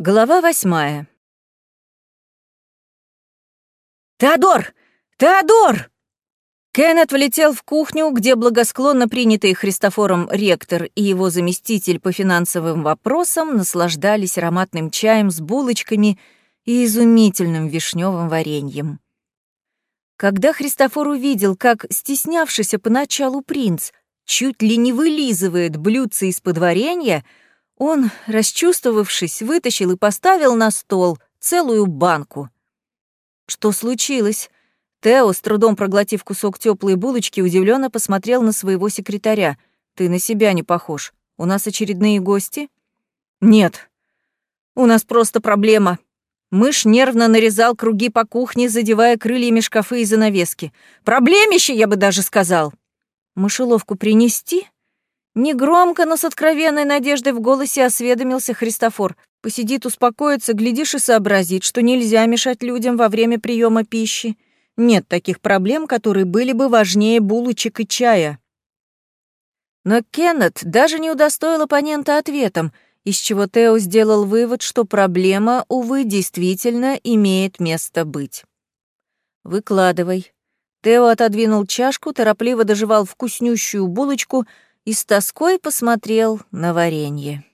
Глава восьмая. «Теодор! Теодор!» Кеннет влетел в кухню, где благосклонно принятый Христофором ректор и его заместитель по финансовым вопросам наслаждались ароматным чаем с булочками и изумительным вишневым вареньем. Когда Христофор увидел, как стеснявшийся поначалу принц чуть ли не вылизывает блюдце из-под варенья, он, расчувствовавшись, вытащил и поставил на стол целую банку. Что случилось? Тео, с трудом проглотив кусок теплой булочки, удивленно посмотрел на своего секретаря. «Ты на себя не похож. У нас очередные гости?» «Нет. У нас просто проблема». Мышь нервно нарезал круги по кухне, задевая крыльями шкафы и занавески. «Проблемище, я бы даже сказал!» «Мышеловку принести?» Негромко, но с откровенной надеждой в голосе осведомился Христофор. Посидит, успокоится, глядишь и сообразит, что нельзя мешать людям во время приема пищи. Нет таких проблем, которые были бы важнее булочек и чая. Но Кеннет даже не удостоил оппонента ответом, из чего Тео сделал вывод, что проблема, увы, действительно имеет место быть. «Выкладывай». Тео отодвинул чашку, торопливо доживал вкуснющую булочку — и с тоской посмотрел на варенье.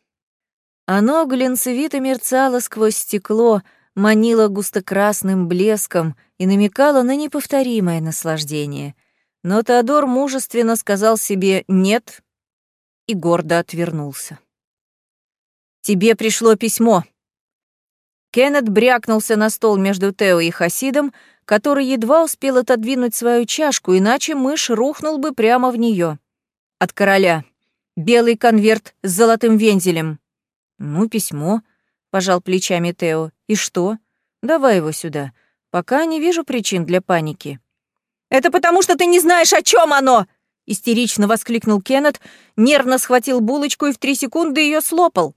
Оно глинцевито мерцало сквозь стекло, манило густокрасным блеском и намекало на неповторимое наслаждение. Но Теодор мужественно сказал себе «нет» и гордо отвернулся. «Тебе пришло письмо». Кеннет брякнулся на стол между Тео и Хасидом, который едва успел отодвинуть свою чашку, иначе мышь рухнул бы прямо в нее от короля. Белый конверт с золотым вензелем. Ну, письмо, пожал плечами Тео. И что? Давай его сюда. Пока не вижу причин для паники. Это потому, что ты не знаешь, о чем оно! Истерично воскликнул Кеннет, нервно схватил булочку и в три секунды ее слопал.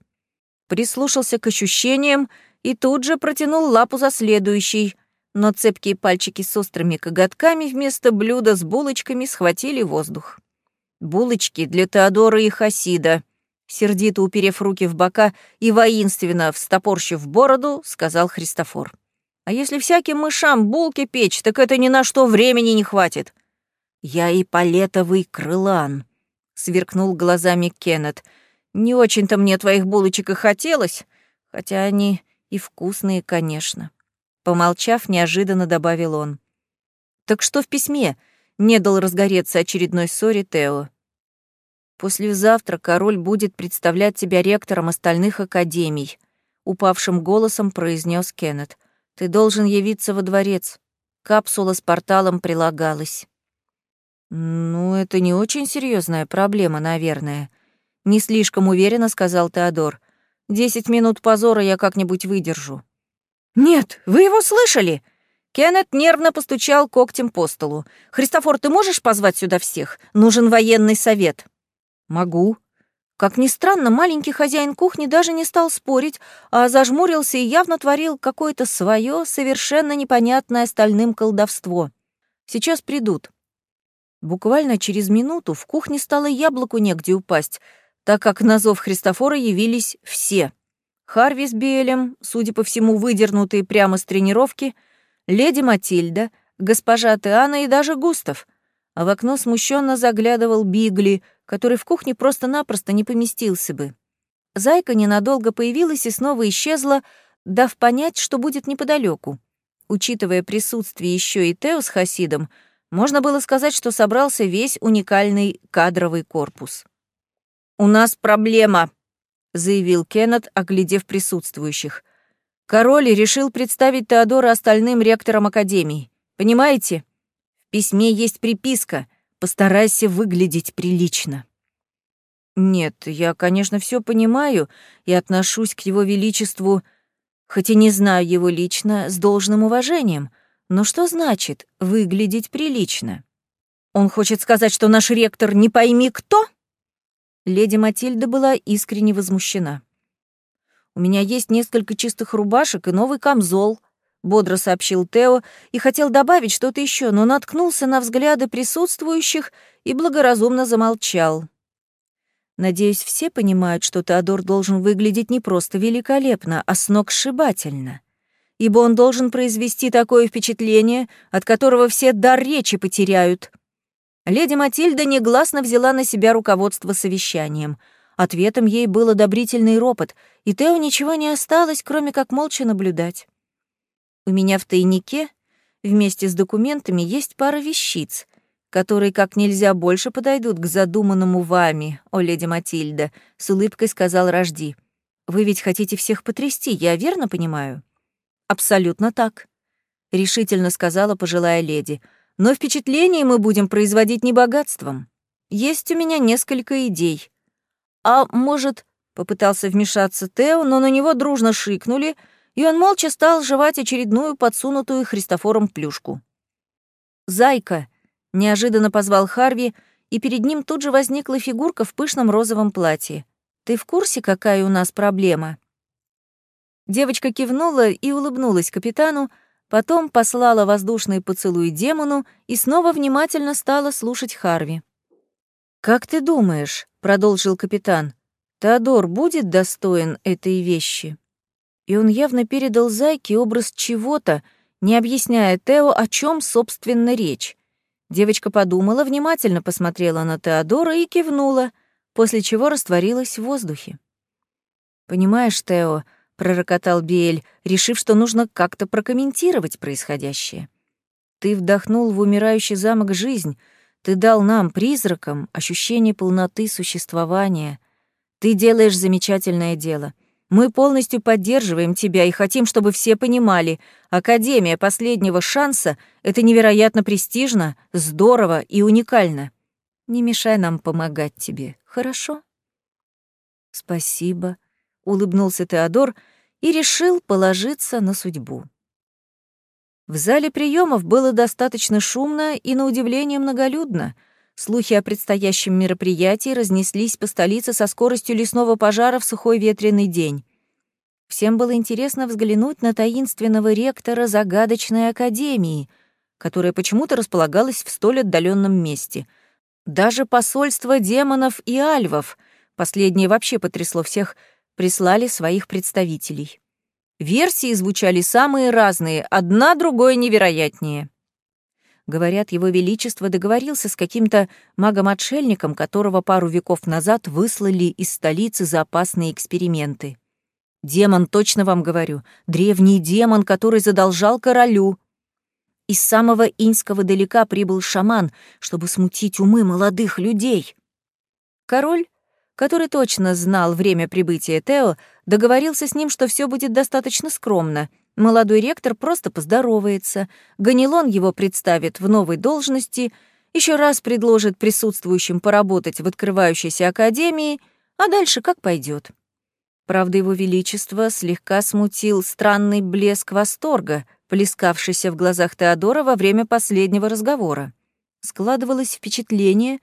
Прислушался к ощущениям и тут же протянул лапу за следующей, но цепкие пальчики с острыми коготками вместо блюда с булочками схватили воздух. Булочки для Теодора и Хасида. Сердито уперев руки в бока и воинственно встопорщив бороду, сказал Христофор. А если всяким мышам булки печь, так это ни на что времени не хватит. Я и палетовый крылан, сверкнул глазами Кеннет. Не очень-то мне твоих булочек и хотелось, хотя они и вкусные, конечно. Помолчав, неожиданно добавил он. Так что в письме? Не дал разгореться очередной ссоре Тео. «Послезавтра король будет представлять тебя ректором остальных академий», — упавшим голосом произнес Кеннет. «Ты должен явиться во дворец. Капсула с порталом прилагалась». «Ну, это не очень серьезная проблема, наверное», — не слишком уверенно сказал Теодор. «Десять минут позора я как-нибудь выдержу». «Нет, вы его слышали?» Кеннет нервно постучал когтем по столу. «Христофор, ты можешь позвать сюда всех? Нужен военный совет». «Могу». Как ни странно, маленький хозяин кухни даже не стал спорить, а зажмурился и явно творил какое-то свое, совершенно непонятное остальным колдовство. «Сейчас придут». Буквально через минуту в кухне стало яблоку негде упасть, так как на зов Христофора явились все. Харви с Биэлем, судя по всему, выдернутые прямо с тренировки — леди Матильда, госпожа Теана и даже Густав. А в окно смущенно заглядывал Бигли, который в кухне просто-напросто не поместился бы. Зайка ненадолго появилась и снова исчезла, дав понять, что будет неподалеку. Учитывая присутствие еще и Тео с Хасидом, можно было сказать, что собрался весь уникальный кадровый корпус. «У нас проблема», — заявил Кеннет, оглядев присутствующих. Король решил представить Теодора остальным ректорам Академии. Понимаете? В письме есть приписка «Постарайся выглядеть прилично». Нет, я, конечно, все понимаю и отношусь к его величеству, хоть и не знаю его лично, с должным уважением. Но что значит «выглядеть прилично»? Он хочет сказать, что наш ректор не пойми кто? Леди Матильда была искренне возмущена. У меня есть несколько чистых рубашек и новый камзол», — бодро сообщил Тео и хотел добавить что-то еще, но наткнулся на взгляды присутствующих и благоразумно замолчал. Надеюсь, все понимают, что Теодор должен выглядеть не просто великолепно, а сногсшибательно. Ибо он должен произвести такое впечатление, от которого все дар речи потеряют. Леди Матильда негласно взяла на себя руководство совещанием. Ответом ей был одобрительный ропот, и Тео ничего не осталось, кроме как молча наблюдать. У меня в тайнике вместе с документами есть пара вещиц — которые как нельзя больше подойдут к задуманному вами, о леди Матильда», — с улыбкой сказал Рожди. «Вы ведь хотите всех потрясти, я верно понимаю?» «Абсолютно так», — решительно сказала пожилая леди. «Но впечатление мы будем производить не богатством. Есть у меня несколько идей». «А может...» — попытался вмешаться Тео, но на него дружно шикнули, и он молча стал жевать очередную подсунутую Христофором плюшку. «Зайка», Неожиданно позвал Харви, и перед ним тут же возникла фигурка в пышном розовом платье. «Ты в курсе, какая у нас проблема?» Девочка кивнула и улыбнулась капитану, потом послала воздушный поцелуй демону и снова внимательно стала слушать Харви. «Как ты думаешь?» — продолжил капитан. «Теодор будет достоин этой вещи?» И он явно передал Зайке образ чего-то, не объясняя Тео, о чем, собственно, речь. Девочка подумала, внимательно посмотрела на Теодора и кивнула, после чего растворилась в воздухе. «Понимаешь, Тео», — пророкотал Биэль, решив, что нужно как-то прокомментировать происходящее. «Ты вдохнул в умирающий замок жизнь, ты дал нам, призракам, ощущение полноты существования. Ты делаешь замечательное дело. Мы полностью поддерживаем тебя и хотим, чтобы все понимали, Академия последнего шанса — это невероятно престижно, здорово и уникально. Не мешай нам помогать тебе, хорошо? Спасибо, — улыбнулся Теодор и решил положиться на судьбу. В зале приемов было достаточно шумно и, на удивление, многолюдно — Слухи о предстоящем мероприятии разнеслись по столице со скоростью лесного пожара в сухой ветреный день. Всем было интересно взглянуть на таинственного ректора загадочной академии, которая почему-то располагалась в столь отдаленном месте. Даже посольство демонов и альвов, последнее вообще потрясло всех, прислали своих представителей. Версии звучали самые разные, одна другой невероятнее. Говорят, его величество договорился с каким-то магом-отшельником, которого пару веков назад выслали из столицы за опасные эксперименты. Демон, точно вам говорю, древний демон, который задолжал королю. Из самого инского далека прибыл шаман, чтобы смутить умы молодых людей. Король, который точно знал время прибытия Тео, договорился с ним, что все будет достаточно скромно — Молодой ректор просто поздоровается, Ганилон его представит в новой должности, еще раз предложит присутствующим поработать в открывающейся академии, а дальше как пойдет. Правда, его величество слегка смутил странный блеск восторга, плескавшийся в глазах Теодора во время последнего разговора. Складывалось впечатление,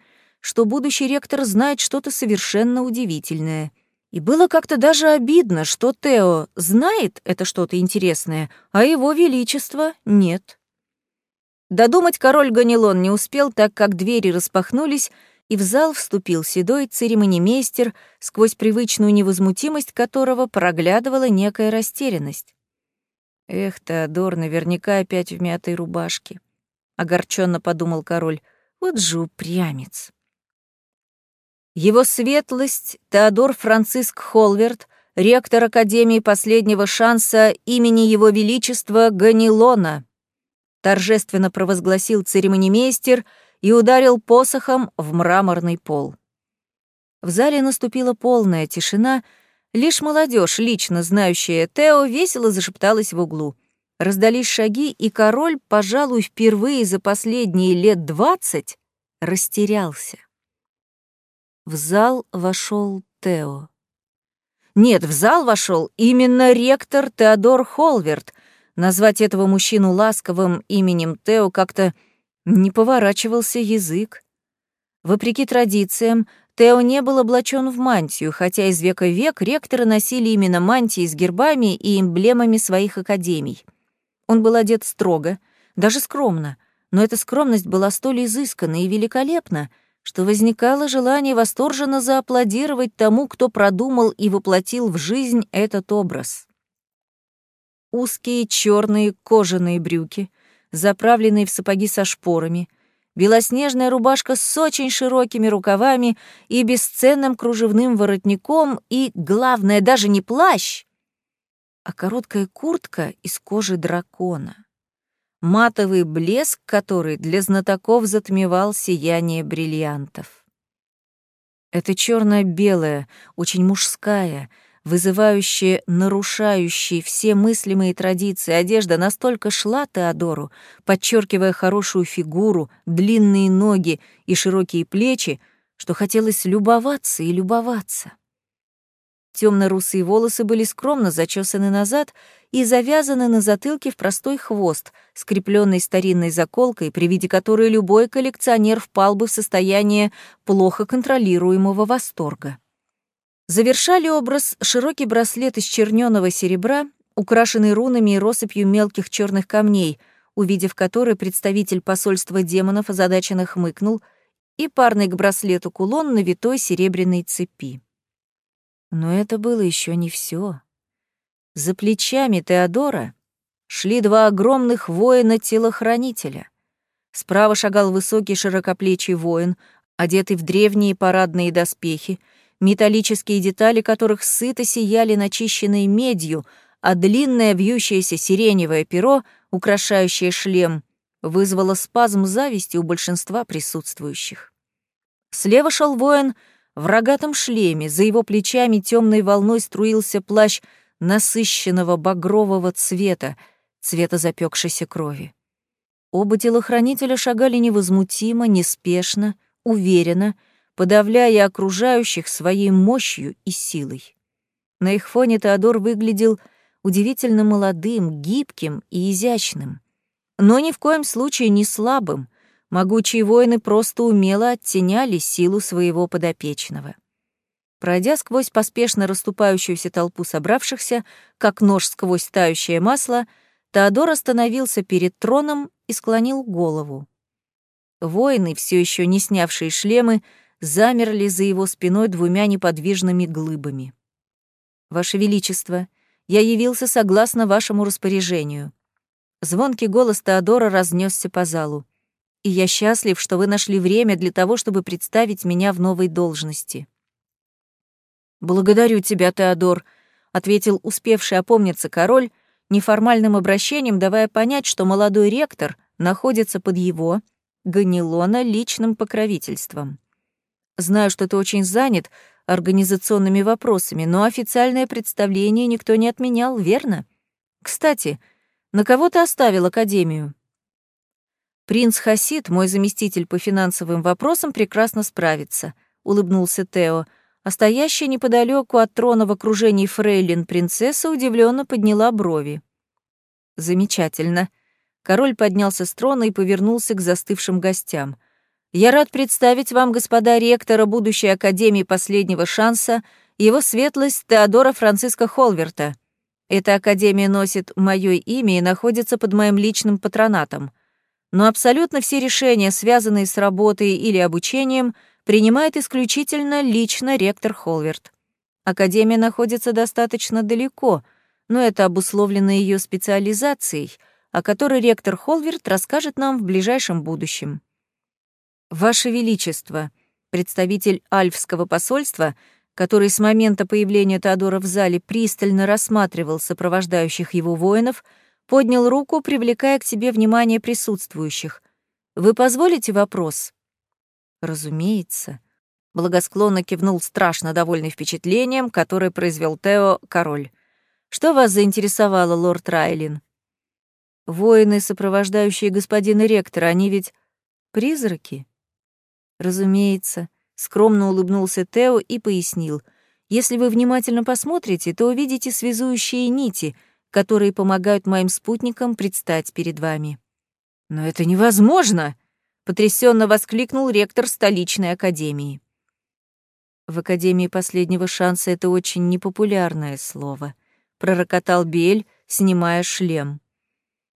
что будущий ректор знает что-то совершенно удивительное — и было как-то даже обидно, что Тео знает это что-то интересное, а его величество нет. Додумать король Ганилон не успел, так как двери распахнулись, и в зал вступил седой церемонимейстер, сквозь привычную невозмутимость которого проглядывала некая растерянность. «Эх, Теодор наверняка опять в мятой рубашке», — огорченно подумал король. «Вот же упрямец». Его светлость Теодор Франциск Холверт, ректор Академии последнего шанса имени Его Величества Ганилона, торжественно провозгласил церемонимейстер и ударил посохом в мраморный пол. В зале наступила полная тишина, лишь молодежь, лично знающая Тео, весело зашепталась в углу. Раздались шаги, и король, пожалуй, впервые за последние лет двадцать растерялся. В зал вошел Тео. Нет, в зал вошел именно ректор Теодор Холверт. Назвать этого мужчину ласковым именем Тео как-то не поворачивался язык. Вопреки традициям, Тео не был облачен в мантию, хотя из века в век ректоры носили именно мантии с гербами и эмблемами своих академий. Он был одет строго, даже скромно, но эта скромность была столь изысканна и великолепна, что возникало желание восторженно зааплодировать тому, кто продумал и воплотил в жизнь этот образ. Узкие черные кожаные брюки, заправленные в сапоги со шпорами, белоснежная рубашка с очень широкими рукавами и бесценным кружевным воротником и, главное, даже не плащ, а короткая куртка из кожи дракона матовый блеск который для знатоков затмевал сияние бриллиантов. Это черно белая очень мужская, вызывающая, нарушающая все мыслимые традиции одежда настолько шла Теодору, подчеркивая хорошую фигуру, длинные ноги и широкие плечи, что хотелось любоваться и любоваться. Темно-русые волосы были скромно зачесаны назад и завязаны на затылке в простой хвост, скрепленный старинной заколкой, при виде которой любой коллекционер впал бы в состояние плохо контролируемого восторга. Завершали образ широкий браслет из черненого серебра, украшенный рунами и россыпью мелких черных камней, увидев который представитель посольства демонов озадаченно хмыкнул, и парный к браслету кулон на витой серебряной цепи. Но это было еще не все. За плечами Теодора шли два огромных воина-телохранителя. Справа шагал высокий широкоплечий воин, одетый в древние парадные доспехи, металлические детали которых сыто сияли начищенной медью, а длинное вьющееся сиреневое перо, украшающее шлем, вызвало спазм зависти у большинства присутствующих. Слева шел воин — в рогатом шлеме за его плечами темной волной струился плащ насыщенного багрового цвета, цвета запекшейся крови. Оба телохранителя шагали невозмутимо, неспешно, уверенно, подавляя окружающих своей мощью и силой. На их фоне Теодор выглядел удивительно молодым, гибким и изящным, но ни в коем случае не слабым, Могучие воины просто умело оттеняли силу своего подопечного. Пройдя сквозь поспешно расступающуюся толпу собравшихся, как нож сквозь тающее масло, Теодор остановился перед троном и склонил голову. Воины, все еще не снявшие шлемы, замерли за его спиной двумя неподвижными глыбами. «Ваше Величество, я явился согласно вашему распоряжению». Звонкий голос Теодора разнесся по залу и я счастлив, что вы нашли время для того, чтобы представить меня в новой должности». «Благодарю тебя, Теодор», — ответил успевший опомниться король, неформальным обращением давая понять, что молодой ректор находится под его, Ганилона, личным покровительством. «Знаю, что ты очень занят организационными вопросами, но официальное представление никто не отменял, верно? Кстати, на кого ты оставил Академию?» «Принц Хасид, мой заместитель по финансовым вопросам, прекрасно справится», — улыбнулся Тео, а стоящая неподалеку от трона в окружении фрейлин принцесса удивленно подняла брови. «Замечательно». Король поднялся с трона и повернулся к застывшим гостям. «Я рад представить вам, господа ректора будущей Академии последнего шанса, его светлость Теодора Франциска Холверта. Эта Академия носит мое имя и находится под моим личным патронатом но абсолютно все решения, связанные с работой или обучением, принимает исключительно лично ректор Холверт. Академия находится достаточно далеко, но это обусловлено ее специализацией, о которой ректор Холверт расскажет нам в ближайшем будущем. Ваше Величество, представитель Альфского посольства, который с момента появления Теодора в зале пристально рассматривал сопровождающих его воинов — поднял руку, привлекая к себе внимание присутствующих. «Вы позволите вопрос?» «Разумеется», — благосклонно кивнул страшно довольный впечатлением, которое произвел Тео, король. «Что вас заинтересовало, лорд Райлин?» «Воины, сопровождающие господина ректора, они ведь призраки?» «Разумеется», — скромно улыбнулся Тео и пояснил. «Если вы внимательно посмотрите, то увидите связующие нити — которые помогают моим спутникам предстать перед вами. Но это невозможно, потрясенно воскликнул ректор столичной академии. В академии последнего шанса это очень непопулярное слово, пророкотал Бель, снимая шлем.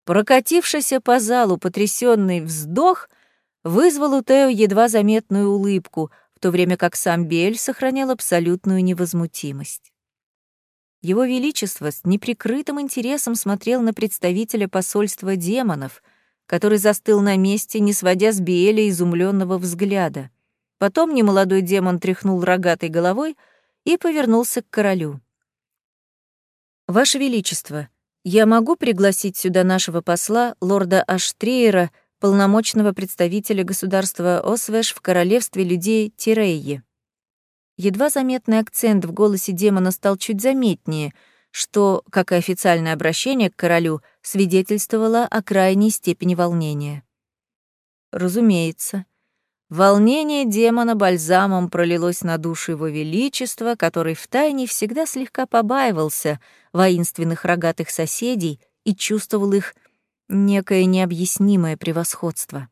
Прокатившийся по залу потрясенный вздох вызвал у Тео едва заметную улыбку, в то время как сам Бель сохранял абсолютную невозмутимость. Его Величество с неприкрытым интересом смотрел на представителя посольства демонов, который застыл на месте, не сводя с Биэля изумленного взгляда. Потом немолодой демон тряхнул рогатой головой и повернулся к королю. «Ваше Величество, я могу пригласить сюда нашего посла, лорда Аштриера, полномочного представителя государства Освеш в королевстве людей Тирейи?» Едва заметный акцент в голосе демона стал чуть заметнее, что, как и официальное обращение к королю, свидетельствовало о крайней степени волнения. Разумеется, волнение демона бальзамом пролилось на душу его величества, который втайне всегда слегка побаивался воинственных рогатых соседей и чувствовал их некое необъяснимое превосходство.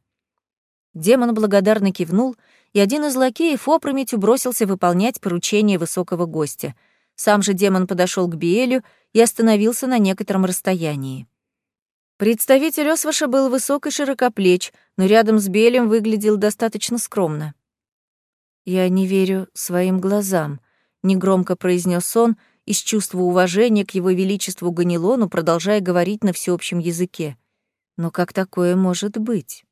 Демон благодарно кивнул — и один из лакеев опрометью бросился выполнять поручение высокого гостя. Сам же демон подошел к Биэлю и остановился на некотором расстоянии. Представитель Осваша был высок и широкоплеч, но рядом с Биэлем выглядел достаточно скромно. «Я не верю своим глазам», — негромко произнес он, из чувства уважения к его величеству Ганилону, продолжая говорить на всеобщем языке. «Но как такое может быть?»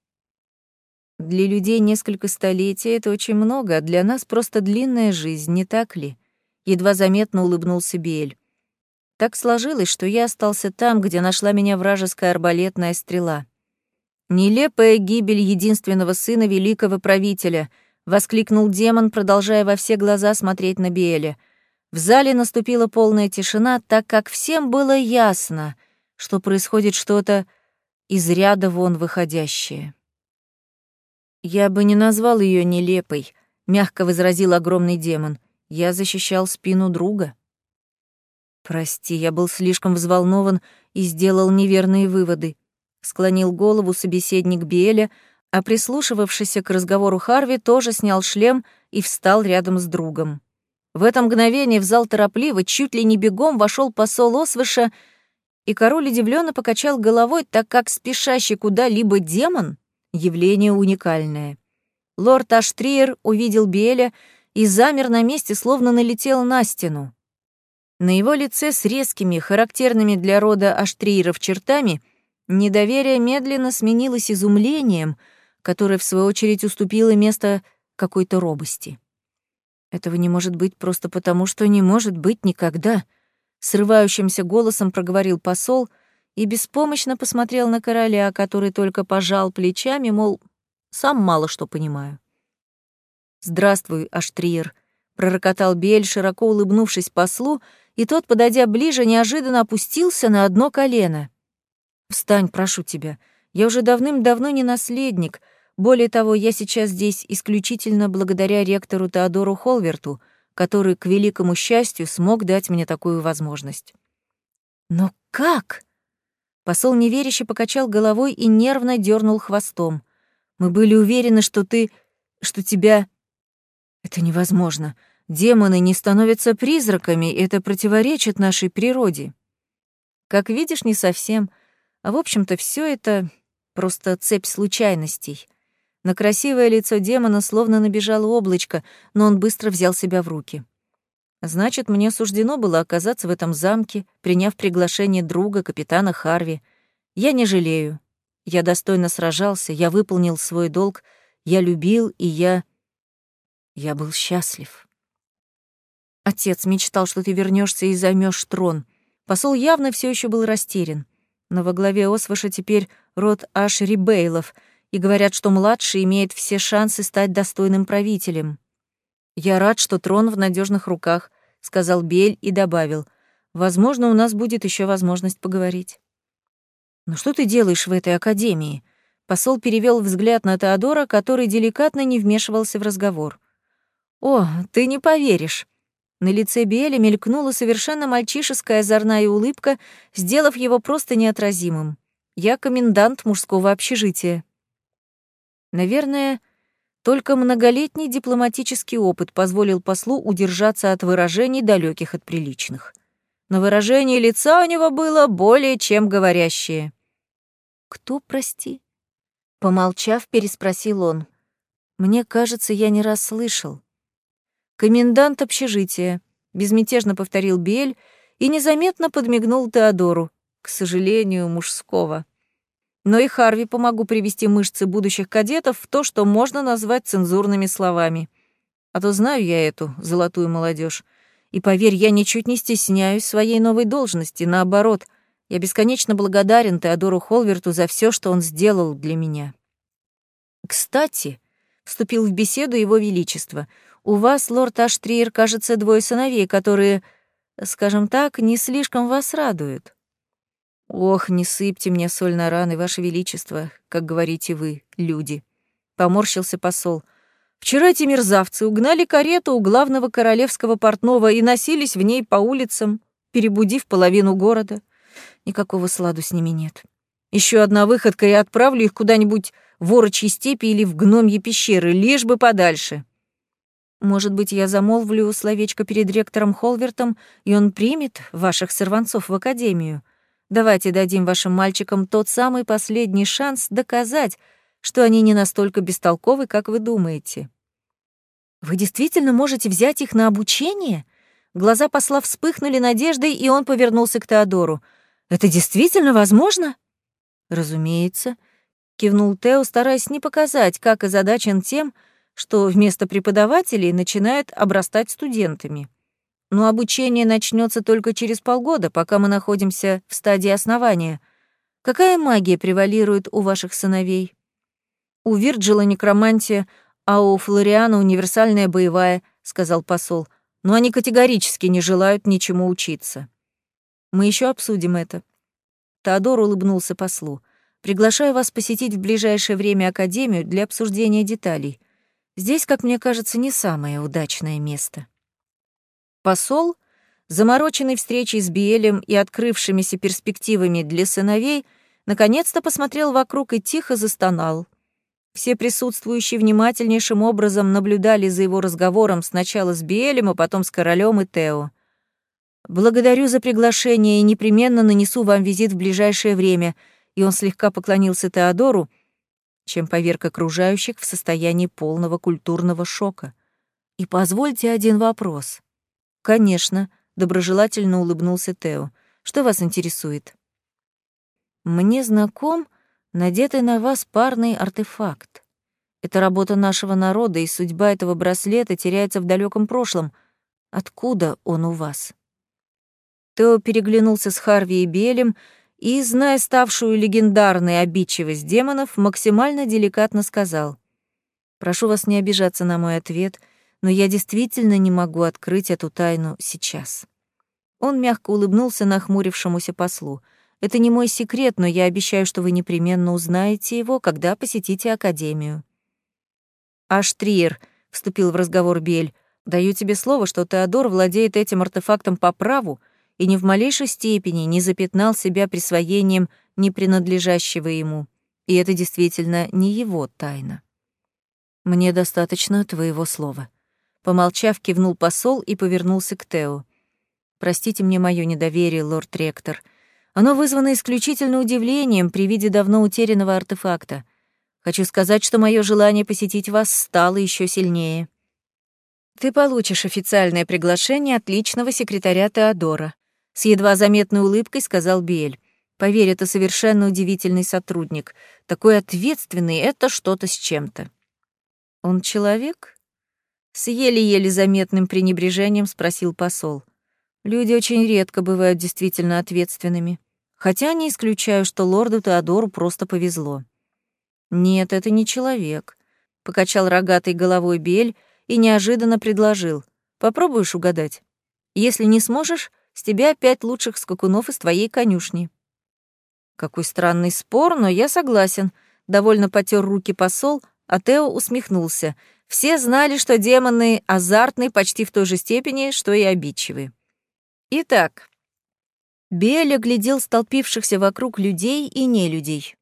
Для людей несколько столетий — это очень много, а для нас просто длинная жизнь, не так ли? Едва заметно улыбнулся Биэль. Так сложилось, что я остался там, где нашла меня вражеская арбалетная стрела. «Нелепая гибель единственного сына великого правителя», — воскликнул демон, продолжая во все глаза смотреть на Биэля. В зале наступила полная тишина, так как всем было ясно, что происходит что-то из ряда вон выходящее. «Я бы не назвал ее нелепой», — мягко возразил огромный демон. «Я защищал спину друга». «Прости, я был слишком взволнован и сделал неверные выводы», — склонил голову собеседник Биэля, а прислушивавшийся к разговору Харви тоже снял шлем и встал рядом с другом. В это мгновение в зал торопливо, чуть ли не бегом вошел посол Освыша, и король удивленно покачал головой, так как спешащий куда-либо демон Явление уникальное. Лорд Аштриер увидел Беля и замер на месте, словно налетел на стену. На его лице с резкими, характерными для рода Аштриеров чертами недоверие медленно сменилось изумлением, которое, в свою очередь, уступило место какой-то робости. Этого не может быть просто потому, что не может быть никогда, срывающимся голосом проговорил посол — и беспомощно посмотрел на короля, который только пожал плечами, мол, сам мало что понимаю. «Здравствуй, Аштриер», — пророкотал Бель, широко улыбнувшись послу, и тот, подойдя ближе, неожиданно опустился на одно колено. «Встань, прошу тебя. Я уже давным-давно не наследник. Более того, я сейчас здесь исключительно благодаря ректору Теодору Холверту, который, к великому счастью, смог дать мне такую возможность». «Но как?» Посол неверяще покачал головой и нервно дернул хвостом. «Мы были уверены, что ты... что тебя...» «Это невозможно. Демоны не становятся призраками, это противоречит нашей природе». «Как видишь, не совсем. А в общем-то, все это просто цепь случайностей». На красивое лицо демона словно набежало облачко, но он быстро взял себя в руки. Значит, мне суждено было оказаться в этом замке, приняв приглашение друга, капитана Харви. Я не жалею. Я достойно сражался, я выполнил свой долг, я любил, и я... Я был счастлив. Отец мечтал, что ты вернешься и займешь трон. Посол явно все еще был растерян. Но во главе Осваша теперь род Ашери Бейлов, и говорят, что младший имеет все шансы стать достойным правителем. Я рад, что трон в надежных руках, сказал Бель и добавил. Возможно, у нас будет еще возможность поговорить. «Но что ты делаешь в этой академии?» Посол перевел взгляд на Теодора, который деликатно не вмешивался в разговор. «О, ты не поверишь!» На лице Белли мелькнула совершенно мальчишеская озорная улыбка, сделав его просто неотразимым. «Я комендант мужского общежития». Наверное, только многолетний дипломатический опыт позволил послу удержаться от выражений, далеких от приличных. Но выражение лица у него было более чем говорящее. «Кто, прости?» Помолчав, переспросил он. Мне кажется, я не раз слышал. Комендант общежития, безмятежно повторил Бель и незаметно подмигнул Теодору, к сожалению, мужского. Но и Харви помогу привести мышцы будущих кадетов в то, что можно назвать цензурными словами. А то знаю я эту золотую молодежь. И поверь, я ничуть не стесняюсь своей новой должности. Наоборот, я бесконечно благодарен Теодору Холверту за все, что он сделал для меня. Кстати, вступил в беседу его величество. У вас, лорд Аштриер, кажется, двое сыновей, которые, скажем так, не слишком вас радуют. Ох, не сыпьте мне соль на раны, ваше величество, как говорите вы, люди. Поморщился посол. Вчера эти мерзавцы угнали карету у главного королевского портного и носились в ней по улицам, перебудив половину города. Никакого сладу с ними нет. Еще одна выходка, и отправлю их куда-нибудь в Орочьи степи или в гномьи пещеры, лишь бы подальше. Может быть, я замолвлю словечко перед ректором Холвертом, и он примет ваших сорванцов в академию. Давайте дадим вашим мальчикам тот самый последний шанс доказать, что они не настолько бестолковы, как вы думаете. Вы действительно можете взять их на обучение? Глаза посла вспыхнули надеждой, и он повернулся к Теодору. Это действительно возможно? Разумеется, кивнул Тео, стараясь не показать, как озадачен тем, что вместо преподавателей начинают обрастать студентами. Но обучение начнется только через полгода, пока мы находимся в стадии основания. Какая магия превалирует у ваших сыновей? У Вирджила некромантия, а у Флориана универсальная боевая, сказал посол. Но они категорически не желают ничему учиться. Мы еще обсудим это. Теодор улыбнулся послу. Приглашаю вас посетить в ближайшее время Академию для обсуждения деталей. Здесь, как мне кажется, не самое удачное место. Посол, замороченный встречей с Биэлем и открывшимися перспективами для сыновей, наконец-то посмотрел вокруг и тихо застонал. Все присутствующие внимательнейшим образом наблюдали за его разговором сначала с Биэлем, а потом с королем и Тео. «Благодарю за приглашение и непременно нанесу вам визит в ближайшее время», и он слегка поклонился Теодору, чем поверг окружающих в состоянии полного культурного шока. «И позвольте один вопрос». «Конечно», — доброжелательно улыбнулся Тео. «Что вас интересует?» «Мне знаком надетый на вас парный артефакт. Это работа нашего народа, и судьба этого браслета теряется в далеком прошлом. Откуда он у вас?» Тео переглянулся с Харви и Белем, и, зная ставшую легендарной обидчивость демонов, максимально деликатно сказал. «Прошу вас не обижаться на мой ответ, но я действительно не могу открыть эту тайну сейчас». Он мягко улыбнулся нахмурившемуся послу. «Это не мой секрет, но я обещаю, что вы непременно узнаете его, когда посетите Академию». «Аштриер», — вступил в разговор Бель, — «даю тебе слово, что Теодор владеет этим артефактом по праву, — и ни в малейшей степени не запятнал себя присвоением не принадлежащего ему. И это действительно не его тайна. «Мне достаточно твоего слова». Помолчав, кивнул посол и повернулся к Тео. «Простите мне мое недоверие, лорд-ректор. Оно вызвано исключительно удивлением при виде давно утерянного артефакта. Хочу сказать, что мое желание посетить вас стало еще сильнее. Ты получишь официальное приглашение от личного секретаря Теодора. С едва заметной улыбкой сказал Биэль. Поверь, это совершенно удивительный сотрудник. Такой ответственный — это что-то с чем-то. Он человек? С еле-еле заметным пренебрежением спросил посол. Люди очень редко бывают действительно ответственными. Хотя не исключаю, что лорду Теодору просто повезло. Нет, это не человек. Покачал рогатой головой Бель и неожиданно предложил. Попробуешь угадать? Если не сможешь, с тебя пять лучших скакунов из твоей конюшни». Какой странный спор, но я согласен. Довольно потер руки посол, а Тео усмехнулся. Все знали, что демоны азартны почти в той же степени, что и обидчивы. Итак, Беля глядел столпившихся вокруг людей и нелюдей.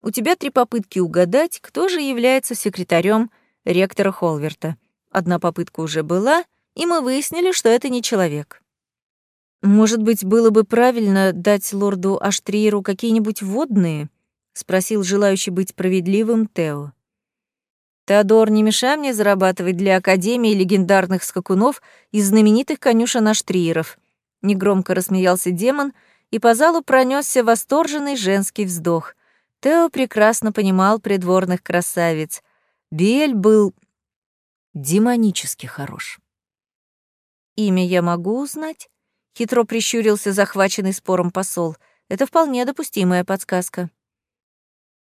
У тебя три попытки угадать, кто же является секретарем ректора Холверта. Одна попытка уже была, и мы выяснили, что это не человек. Может быть, было бы правильно дать лорду Аштриеру какие-нибудь водные? спросил желающий быть справедливым Тео. Теодор, не мешай мне зарабатывать для Академии легендарных скакунов из знаменитых конюшен Аштриеров. Негромко рассмеялся демон, и по залу пронесся восторженный женский вздох. Тео прекрасно понимал придворных красавиц. Биэль был демонически хорош. «Имя я могу узнать?» — хитро прищурился захваченный спором посол. «Это вполне допустимая подсказка».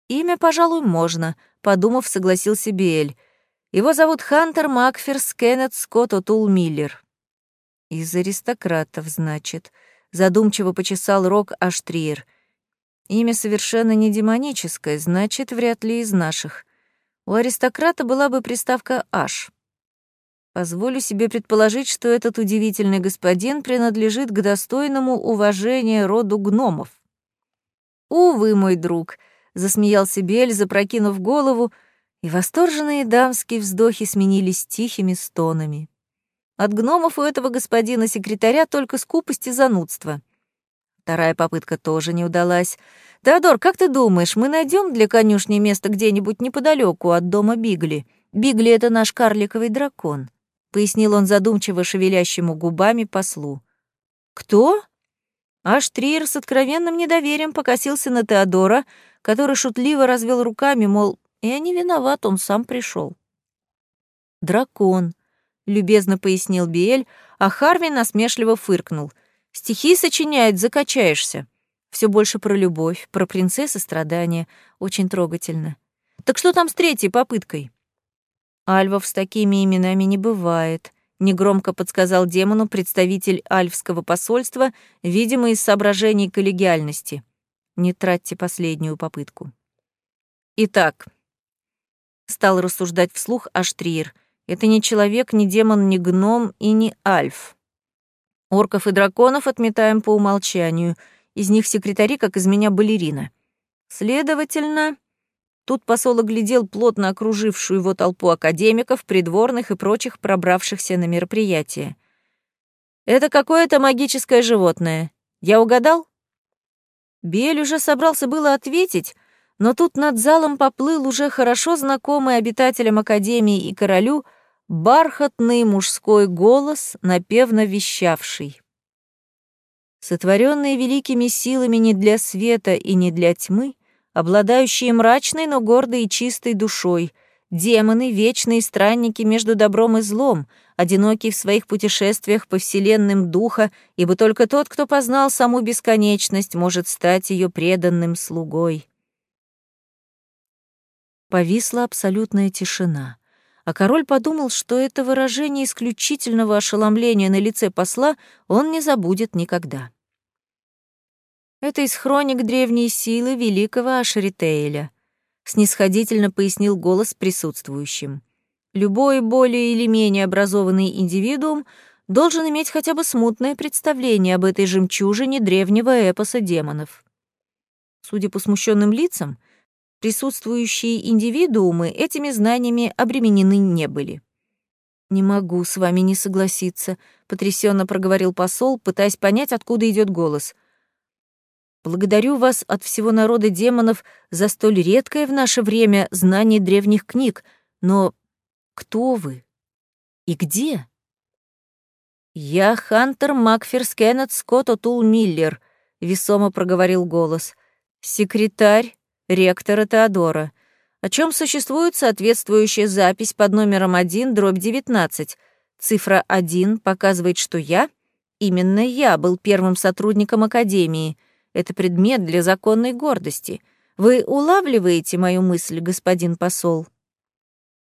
«Имя, пожалуй, можно», — подумав, согласился Биэль. «Его зовут Хантер Макферс Кеннет Скотт Отул Миллер». «Из аристократов, значит», — задумчиво почесал Рок Аштриер. «Имя совершенно не демоническое, значит, вряд ли из наших. У аристократа была бы приставка «аш». Позволю себе предположить, что этот удивительный господин принадлежит к достойному уважения роду гномов. Увы, мой друг, засмеялся Бель, запрокинув голову, и восторженные дамские вздохи сменились тихими стонами. От гномов у этого господина-секретаря только скупость и занудство. Вторая попытка тоже не удалась. «Теодор, как ты думаешь, мы найдем для конюшни место где-нибудь неподалеку от дома Бигли? Бигли — это наш карликовый дракон пояснил он задумчиво шевелящему губами послу. Кто? Аж Триер с откровенным недоверием покосился на Теодора, который шутливо развел руками, мол, я не виноват, он сам пришел. Дракон, любезно пояснил Биэль, а Харви насмешливо фыркнул. Стихи сочиняет, закачаешься. Все больше про любовь, про принцессы страдания. Очень трогательно. Так что там с третьей попыткой? Альвов с такими именами не бывает, негромко подсказал демону представитель альфского посольства, видимо, из соображений коллегиальности. Не тратьте последнюю попытку. Итак, стал рассуждать вслух Аштриер. Это не человек, не демон, не гном и не альф. Орков и драконов отметаем по умолчанию. Из них секретари, как из меня, балерина. Следовательно, Тут посол оглядел плотно окружившую его толпу академиков, придворных и прочих пробравшихся на мероприятие. «Это какое-то магическое животное. Я угадал?» Бель уже собрался было ответить, но тут над залом поплыл уже хорошо знакомый обитателям Академии и королю бархатный мужской голос, напевно вещавший. Сотворенные великими силами не для света и не для тьмы, обладающие мрачной, но гордой и чистой душой, демоны, вечные странники между добром и злом, одинокие в своих путешествиях по вселенным духа, ибо только тот, кто познал саму бесконечность, может стать ее преданным слугой. Повисла абсолютная тишина, а король подумал, что это выражение исключительного ошеломления на лице посла он не забудет никогда. Это из хроник древней силы великого Ашритейля, снисходительно пояснил голос присутствующим. Любой более или менее образованный индивидуум должен иметь хотя бы смутное представление об этой жемчужине древнего эпоса демонов. Судя по смущенным лицам, присутствующие индивидуумы этими знаниями обременены не были. «Не могу с вами не согласиться», — потрясенно проговорил посол, пытаясь понять, откуда идет голос — Благодарю вас от всего народа демонов за столь редкое в наше время знание древних книг, но кто вы и где? Я Хантер Макферс Кеннет Скотт Отул Миллер, весомо проговорил голос. Секретарь ректора Теодора. О чем существует соответствующая запись под номером 1, дробь 19. Цифра 1 показывает, что я, именно я, был первым сотрудником Академии — это предмет для законной гордости. Вы улавливаете мою мысль, господин посол?»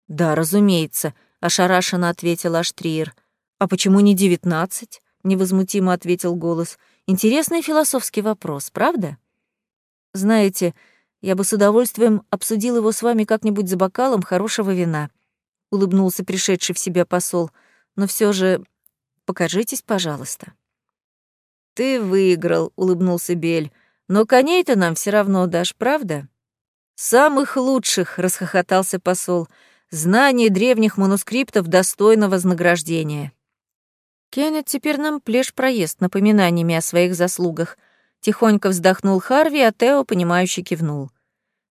«Да, разумеется», — ошарашенно ответил Аштриер. «А почему не девятнадцать?» — невозмутимо ответил голос. «Интересный философский вопрос, правда?» «Знаете, я бы с удовольствием обсудил его с вами как-нибудь за бокалом хорошего вина», — улыбнулся пришедший в себя посол. «Но все же покажитесь, пожалуйста». «Ты выиграл», — улыбнулся Бель. «Но коней ты нам все равно дашь, правда?» «Самых лучших», — расхохотался посол. «Знание древних манускриптов достойно вознаграждения». Кеннет теперь нам плешь проезд напоминаниями о своих заслугах. Тихонько вздохнул Харви, а Тео, понимающе кивнул.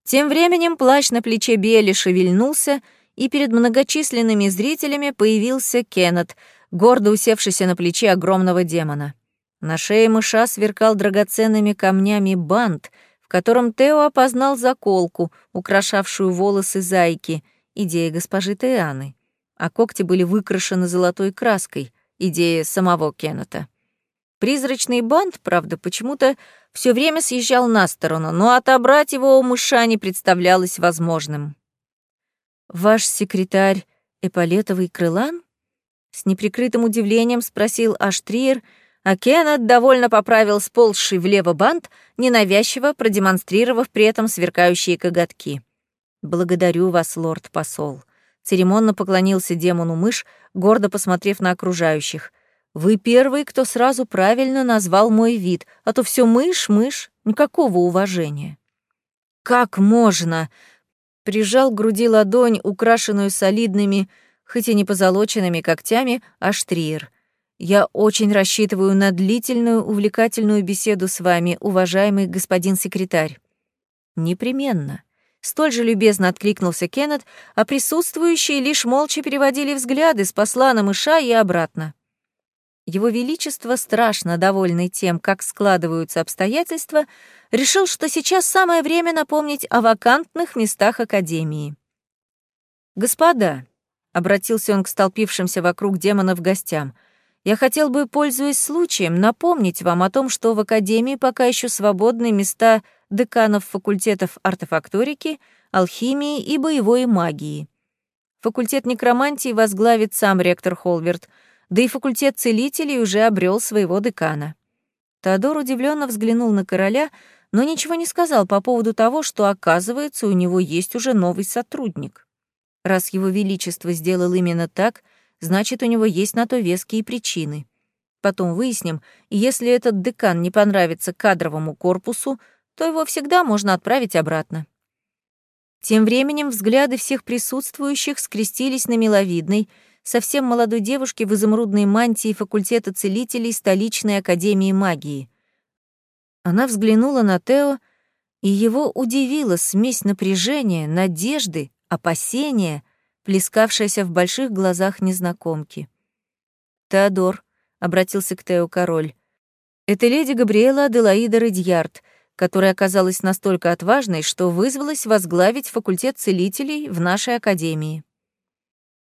Тем временем плащ на плече Биэли шевельнулся, и перед многочисленными зрителями появился Кеннет, гордо усевшийся на плече огромного демона. На шее мыша сверкал драгоценными камнями бант, в котором Тео опознал заколку, украшавшую волосы зайки, идея госпожи Теаны, а когти были выкрашены золотой краской, идея самого Кеннета. Призрачный бант, правда, почему-то все время съезжал на сторону, но отобрать его у мыша не представлялось возможным. «Ваш секретарь Эполетовый крылан?» С неприкрытым удивлением спросил Аштриер, а Кеннет довольно поправил сползший влево бант, ненавязчиво продемонстрировав при этом сверкающие коготки. «Благодарю вас, лорд-посол», — церемонно поклонился демону-мышь, гордо посмотрев на окружающих. «Вы первый, кто сразу правильно назвал мой вид, а то все мышь-мышь, никакого уважения». «Как можно?» Прижал к груди ладонь, украшенную солидными, хоть и не позолоченными когтями, аштриер. «Я очень рассчитываю на длительную, увлекательную беседу с вами, уважаемый господин секретарь». «Непременно». Столь же любезно откликнулся Кеннет, а присутствующие лишь молча переводили взгляды с посла на мыша и обратно. Его Величество, страшно довольный тем, как складываются обстоятельства, решил, что сейчас самое время напомнить о вакантных местах Академии. «Господа», — обратился он к столпившимся вокруг демонов гостям, «я хотел бы, пользуясь случаем, напомнить вам о том, что в Академии пока еще свободны места деканов факультетов артефакторики, алхимии и боевой магии. Факультет некромантии возглавит сам ректор Холверт — да и факультет целителей уже обрел своего декана. Теодор удивленно взглянул на короля, но ничего не сказал по поводу того, что, оказывается, у него есть уже новый сотрудник. Раз его величество сделал именно так, значит, у него есть на то веские причины. Потом выясним, если этот декан не понравится кадровому корпусу, то его всегда можно отправить обратно. Тем временем взгляды всех присутствующих скрестились на миловидной, совсем молодой девушки в изумрудной мантии факультета целителей столичной академии магии. Она взглянула на Тео, и его удивила смесь напряжения, надежды, опасения, плескавшаяся в больших глазах незнакомки. «Теодор», — обратился к Тео король, — «это леди Габриэла Аделаида Редьярд, которая оказалась настолько отважной, что вызвалась возглавить факультет целителей в нашей академии».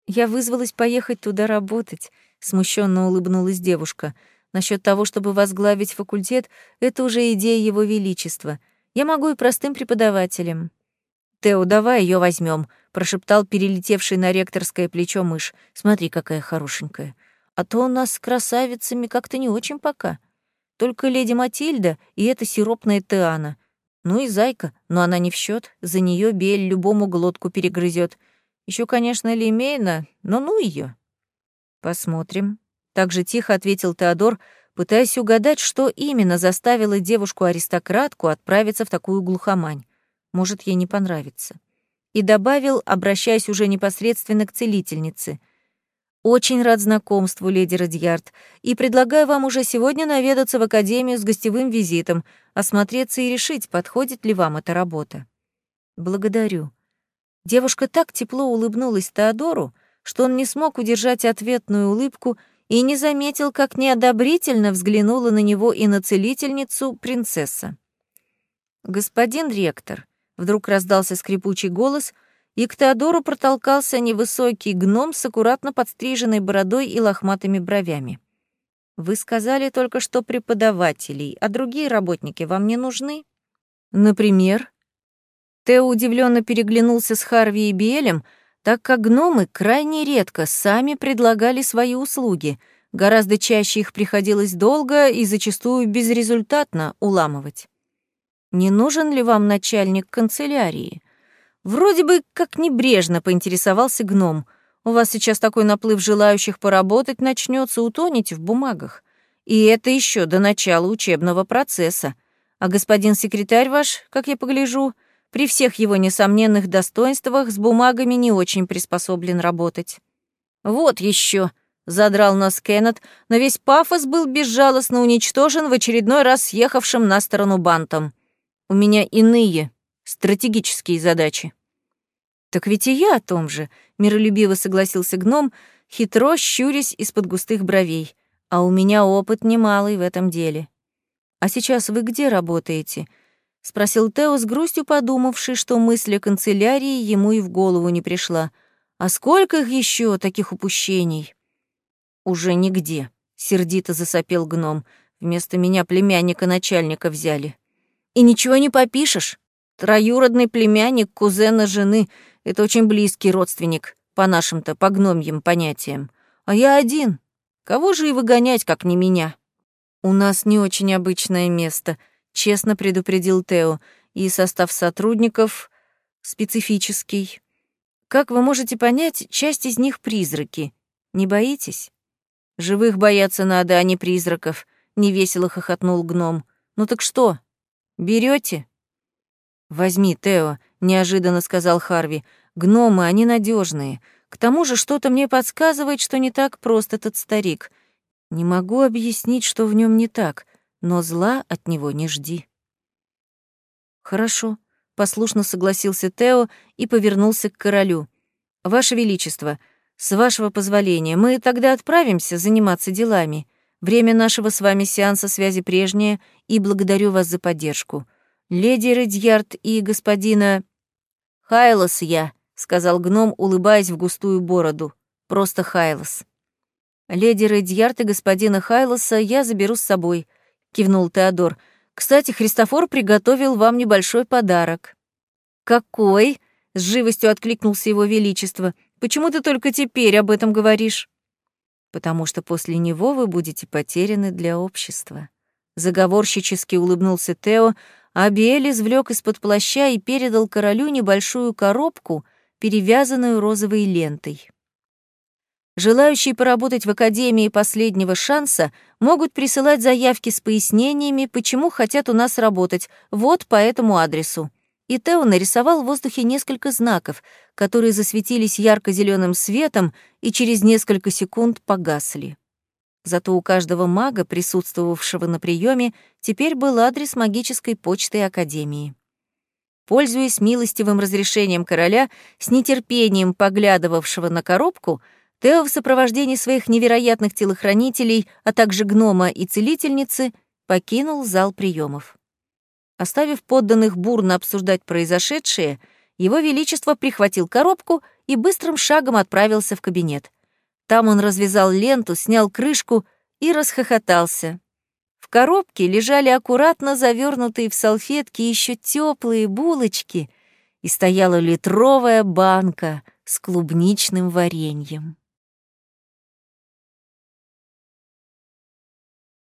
Я вызвалась поехать туда работать, смущенно улыбнулась девушка. Насчет того, чтобы возглавить факультет, это уже идея его величества. Я могу и простым преподавателем. Тео, давай ее возьмем, прошептал перелетевший на ректорское плечо мышь. Смотри, какая хорошенькая. А то у нас с красавицами как-то не очень пока. Только леди Матильда и эта сиропная Теана. Ну и зайка, но она не в счет. За нее Бель любому глотку перегрызет. Еще, конечно, Лемейна, но ну ее. Посмотрим. Так же тихо ответил Теодор, пытаясь угадать, что именно заставило девушку-аристократку отправиться в такую глухомань. Может, ей не понравится. И добавил, обращаясь уже непосредственно к целительнице. «Очень рад знакомству, леди Радьярд, и предлагаю вам уже сегодня наведаться в академию с гостевым визитом, осмотреться и решить, подходит ли вам эта работа». «Благодарю», Девушка так тепло улыбнулась Теодору, что он не смог удержать ответную улыбку и не заметил, как неодобрительно взглянула на него и на целительницу принцесса. «Господин ректор», — вдруг раздался скрипучий голос, и к Теодору протолкался невысокий гном с аккуратно подстриженной бородой и лохматыми бровями. «Вы сказали только что преподавателей, а другие работники вам не нужны?» «Например?» Тео удивленно переглянулся с Харви и Биэлем, так как гномы крайне редко сами предлагали свои услуги, гораздо чаще их приходилось долго и зачастую безрезультатно уламывать. «Не нужен ли вам начальник канцелярии?» Вроде бы как небрежно поинтересовался гном. «У вас сейчас такой наплыв желающих поработать начнется, утонете в бумагах. И это еще до начала учебного процесса. А господин секретарь ваш, как я погляжу, — при всех его несомненных достоинствах с бумагами не очень приспособлен работать. «Вот еще», — задрал нос Кеннет, но весь пафос был безжалостно уничтожен в очередной раз съехавшим на сторону бантом. «У меня иные стратегические задачи. Так ведь и я о том же, миролюбиво согласился гном, хитро щурясь из-под густых бровей. А у меня опыт немалый в этом деле. А сейчас вы где работаете? спросил Тео с грустью подумавший, что мысль о канцелярии ему и в голову не пришла. А сколько их еще таких упущений? Уже нигде, сердито засопел гном. Вместо меня племянника начальника взяли. И ничего не попишешь. Троюродный племянник кузена жены — это очень близкий родственник, по нашим-то, по гномьим понятиям. А я один. Кого же и выгонять, как не меня? У нас не очень обычное место — честно предупредил Тео, и состав сотрудников специфический. Как вы можете понять, часть из них призраки. Не боитесь? Живых бояться надо, а не призраков, невесело хохотнул гном. Ну так что? Берете? Возьми, Тео, неожиданно сказал Харви. Гномы, они надежные. К тому же что-то мне подсказывает, что не так прост этот старик. Не могу объяснить, что в нем не так но зла от него не жди. Хорошо, послушно согласился Тео и повернулся к королю. Ваше величество, с вашего позволения, мы тогда отправимся заниматься делами. Время нашего с вами сеанса связи прежнее, и благодарю вас за поддержку. Леди Редьярд и господина Хайлос я, сказал гном, улыбаясь в густую бороду. Просто Хайлос. Леди Редьярд и господина Хайлоса я заберу с собой кивнул Теодор. Кстати, Христофор приготовил вам небольшой подарок. Какой? с живостью откликнулся его величество. Почему ты только теперь об этом говоришь? Потому что после него вы будете потеряны для общества. Заговорщически улыбнулся Тео, а Биэль извлек из-под плаща и передал королю небольшую коробку, перевязанную розовой лентой. Желающие поработать в Академии последнего шанса могут присылать заявки с пояснениями, почему хотят у нас работать, вот по этому адресу. И Тео нарисовал в воздухе несколько знаков, которые засветились ярко зеленым светом и через несколько секунд погасли. Зато у каждого мага, присутствовавшего на приеме, теперь был адрес магической почты Академии. Пользуясь милостивым разрешением короля, с нетерпением поглядывавшего на коробку — Тео в сопровождении своих невероятных телохранителей, а также гнома и целительницы, покинул зал приемов. Оставив подданных бурно обсуждать произошедшее, его Величество прихватил коробку и быстрым шагом отправился в кабинет. Там он развязал ленту, снял крышку и расхохотался. В коробке лежали аккуратно завернутые в салфетки еще теплые булочки, и стояла литровая банка с клубничным вареньем.